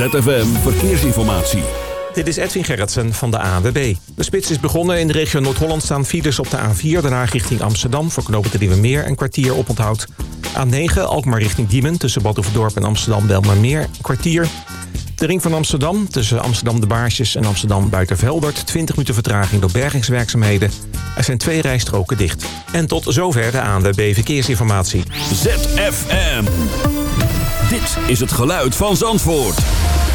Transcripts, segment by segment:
ZFM Verkeersinformatie. Dit is Edwin Gerritsen van de ANWB. De spits is begonnen. In de regio Noord-Holland staan files op de A4... daarna richting Amsterdam voor knopen de Nieuwe Meer een kwartier oponthoud. A9 Alkmaar richting Diemen tussen Badhoevedorp en Amsterdam Belmermeer een kwartier. De ring van Amsterdam tussen Amsterdam de Baarsjes en Amsterdam Buitenveldert... 20 minuten vertraging door bergingswerkzaamheden. Er zijn twee rijstroken dicht. En tot zover de ANWB Verkeersinformatie. ZFM. Dit is het geluid van Zandvoort.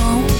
梦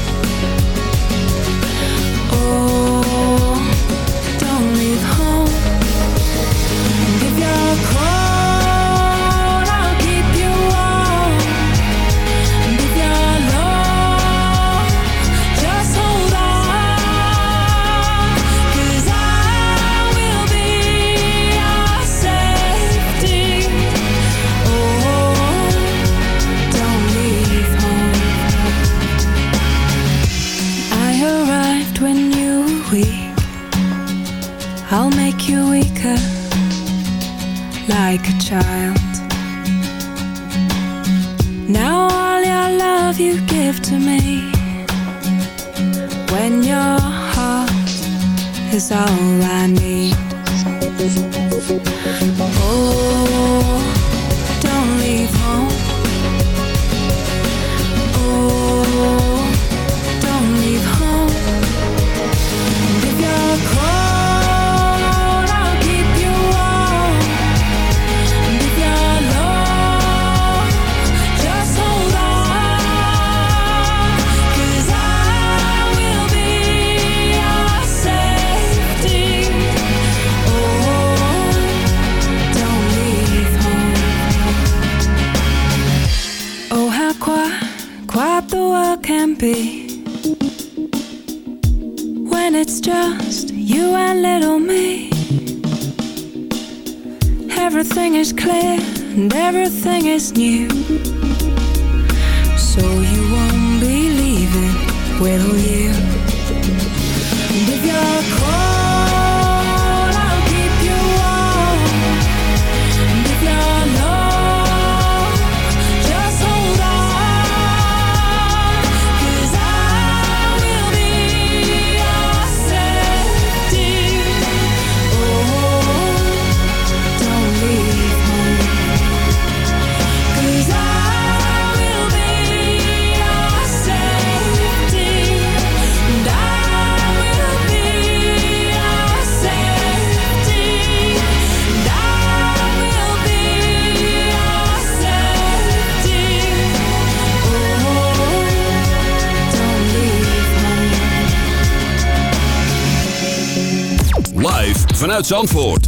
Zandvoort.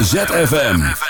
ZFM.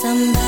Somebody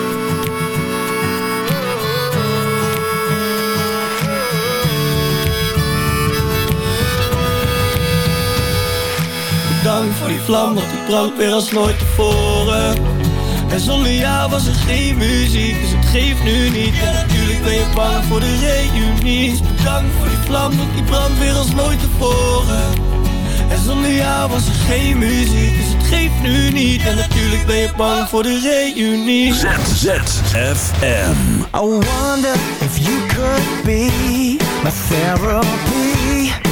vlam, want die brandt weer als nooit tevoren. En zonder jou was er geen muziek, dus het geeft nu niet. En natuurlijk ben je bang voor de reunie Dus bedankt voor die vlam, want die brandt weer als nooit tevoren. En zonder jou was er geen muziek, dus het geeft nu niet. En natuurlijk ben je bang voor de reunie ZFM. I wonder if you could be my therapy.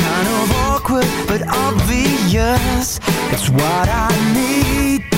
Kind of awkward, but obvious. It's what I need.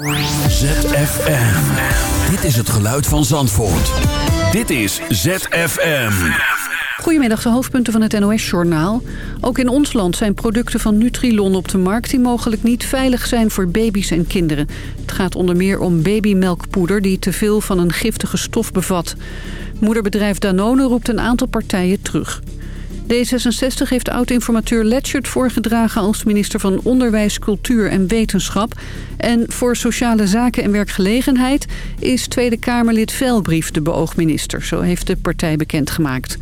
ZFM. Dit is het geluid van Zandvoort. Dit is ZFM. Goedemiddag, de hoofdpunten van het NOS-journaal. Ook in ons land zijn producten van Nutrilon op de markt... die mogelijk niet veilig zijn voor baby's en kinderen. Het gaat onder meer om babymelkpoeder... die te veel van een giftige stof bevat. Moederbedrijf Danone roept een aantal partijen terug. D66 heeft oud-informateur Letchert voorgedragen als minister van Onderwijs, Cultuur en Wetenschap. En voor Sociale Zaken en Werkgelegenheid is Tweede Kamerlid Velbrief de beoogminister. Zo heeft de partij bekendgemaakt.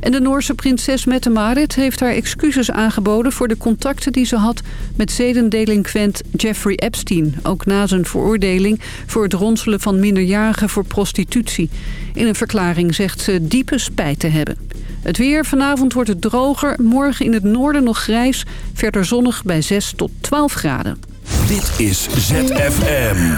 En de Noorse prinses Mette-Marit heeft haar excuses aangeboden... voor de contacten die ze had met zedendelinquent Jeffrey Epstein. Ook na zijn veroordeling voor het ronselen van minderjarigen voor prostitutie. In een verklaring zegt ze diepe spijt te hebben. Het weer, vanavond wordt het droger, morgen in het noorden nog grijs. Verder zonnig bij 6 tot 12 graden. Dit is ZFM.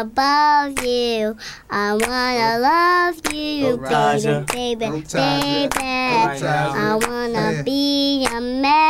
above you. I wanna oh. love you, oh, baby, baby, baby. I wanna be a man.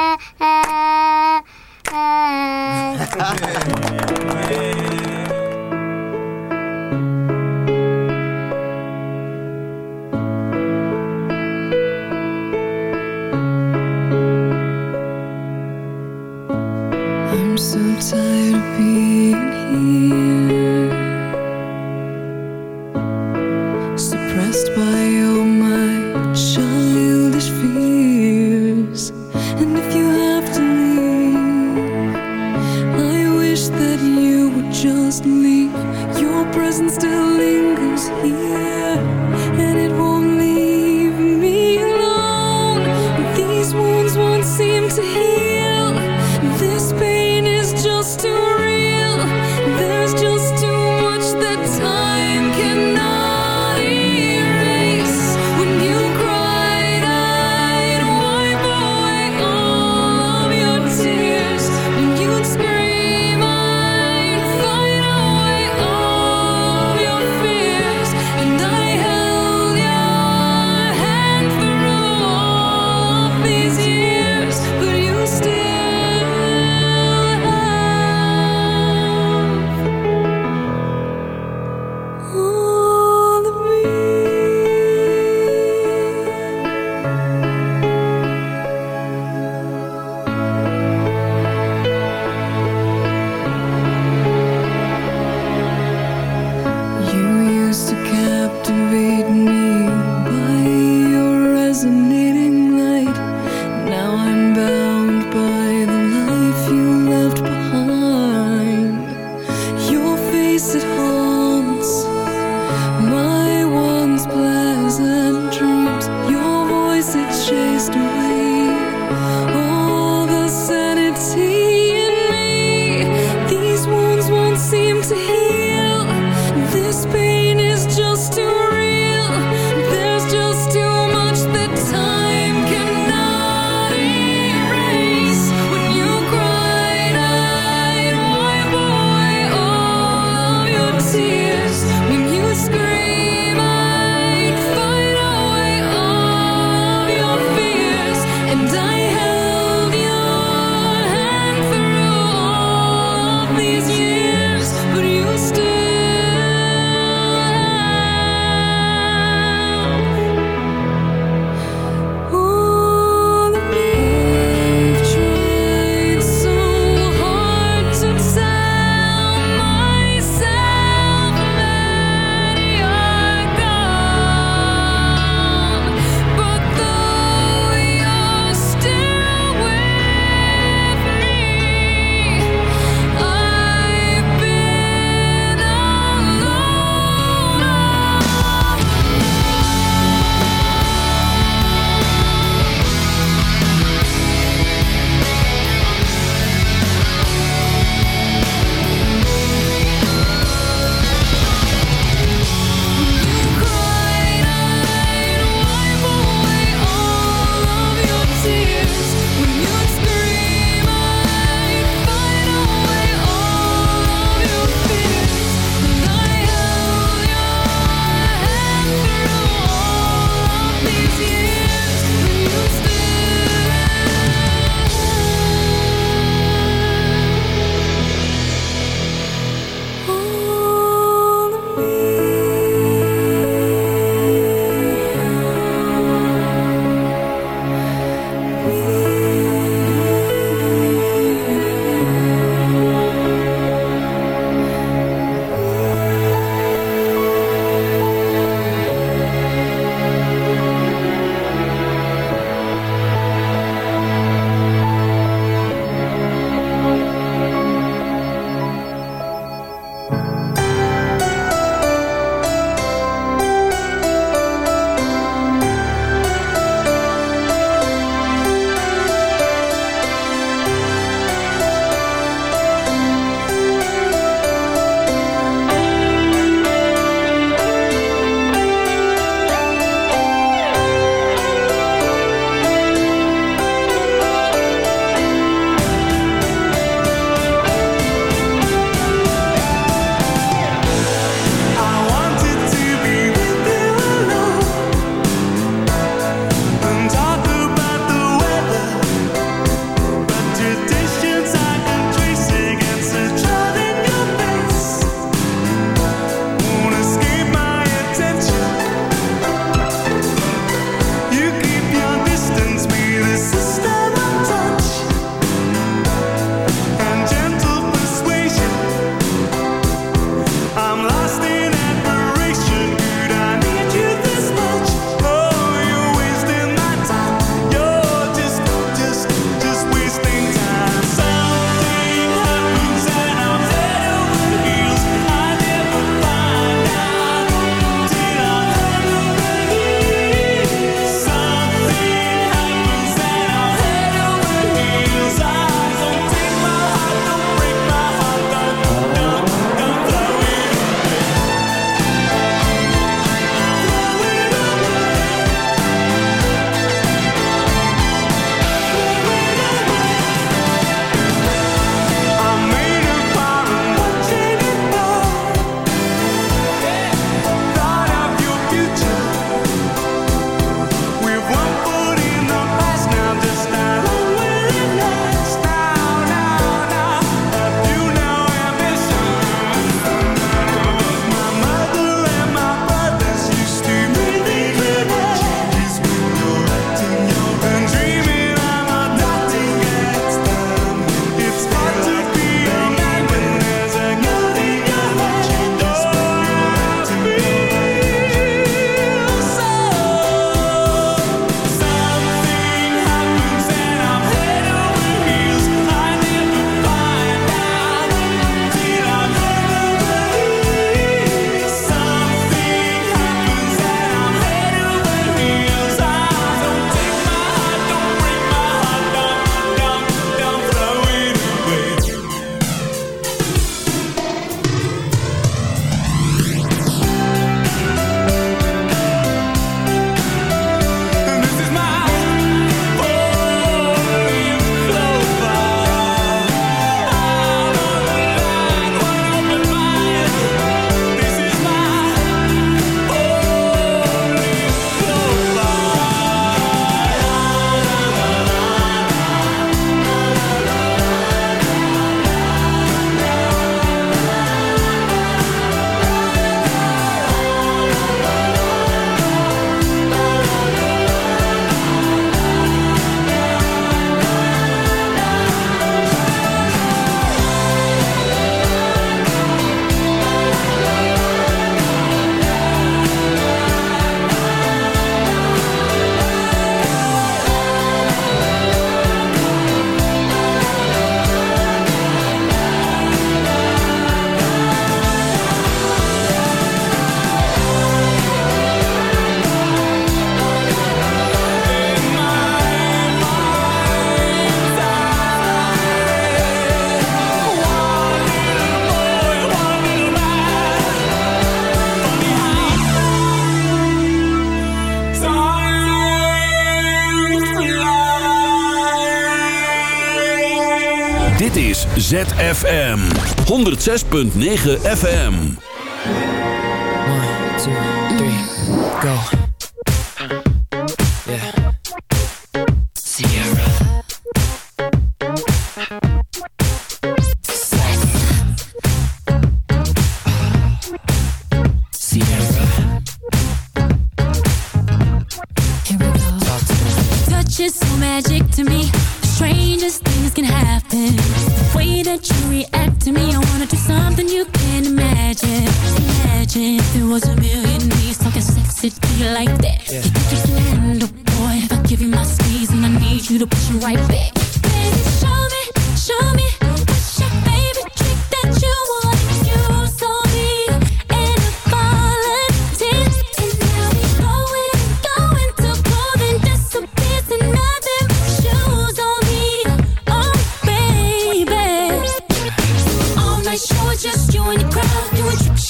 ZFM 106.9 FM.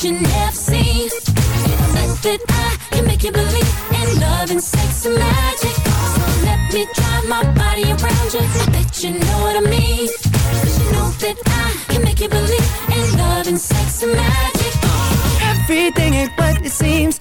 You never seen. Think that I can make you believe in love and sex and magic. So let me drive my body around you. I bet you know what I mean. You know that I can make you believe in love and sex and magic. Everything ain't what it seems.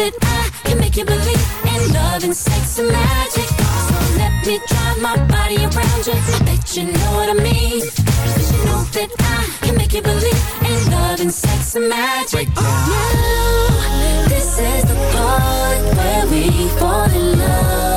That I can make you believe in love and sex and magic. So let me drive my body around you. I bet you know what I mean. Cause you know that I can make you believe in love and sex and magic. Now, oh, this is the part where we fall in love.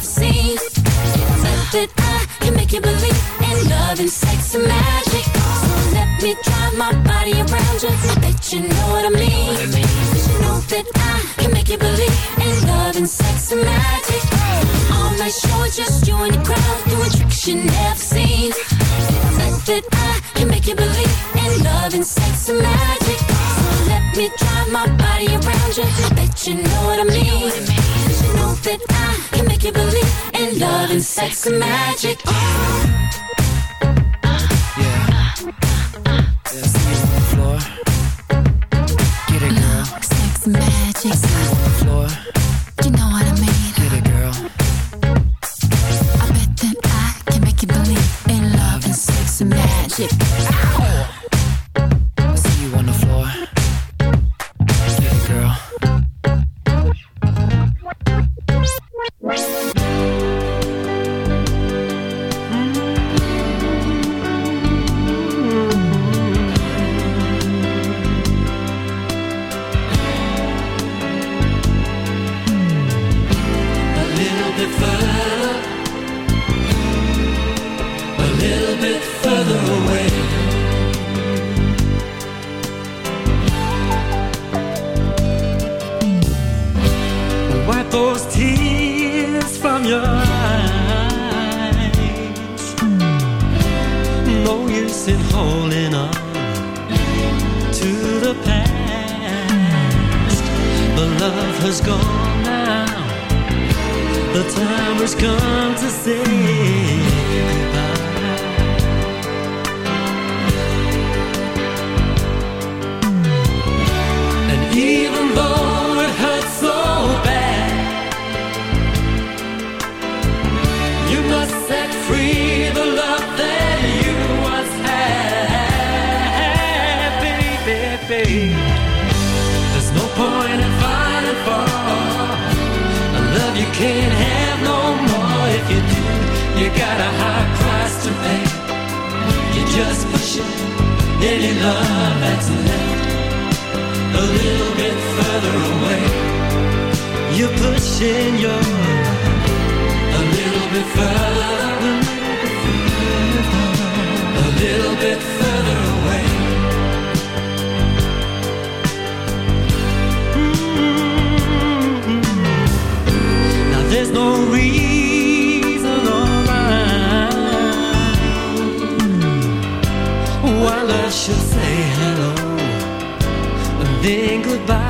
Never seen. Think that I can make you believe in love and sex and magic. So let me drive my body around you. I bet you know what I mean. Cause you know that I can make you believe in love and sex and magic. All night show is just you and your crowd doing tricks you never seen. Think that I can make you believe in love and sex and magic. So let me drive my body around you. I bet you know what I mean. That I can make you believe in love and sex and magic. Yeah. love that's left a little bit further away. You're pushing your a little bit further, a little bit further. then goodbye.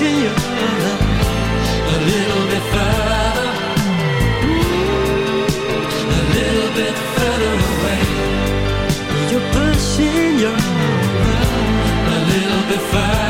see a little bit further, mm, a little bit further away. You're pushing your a little bit further.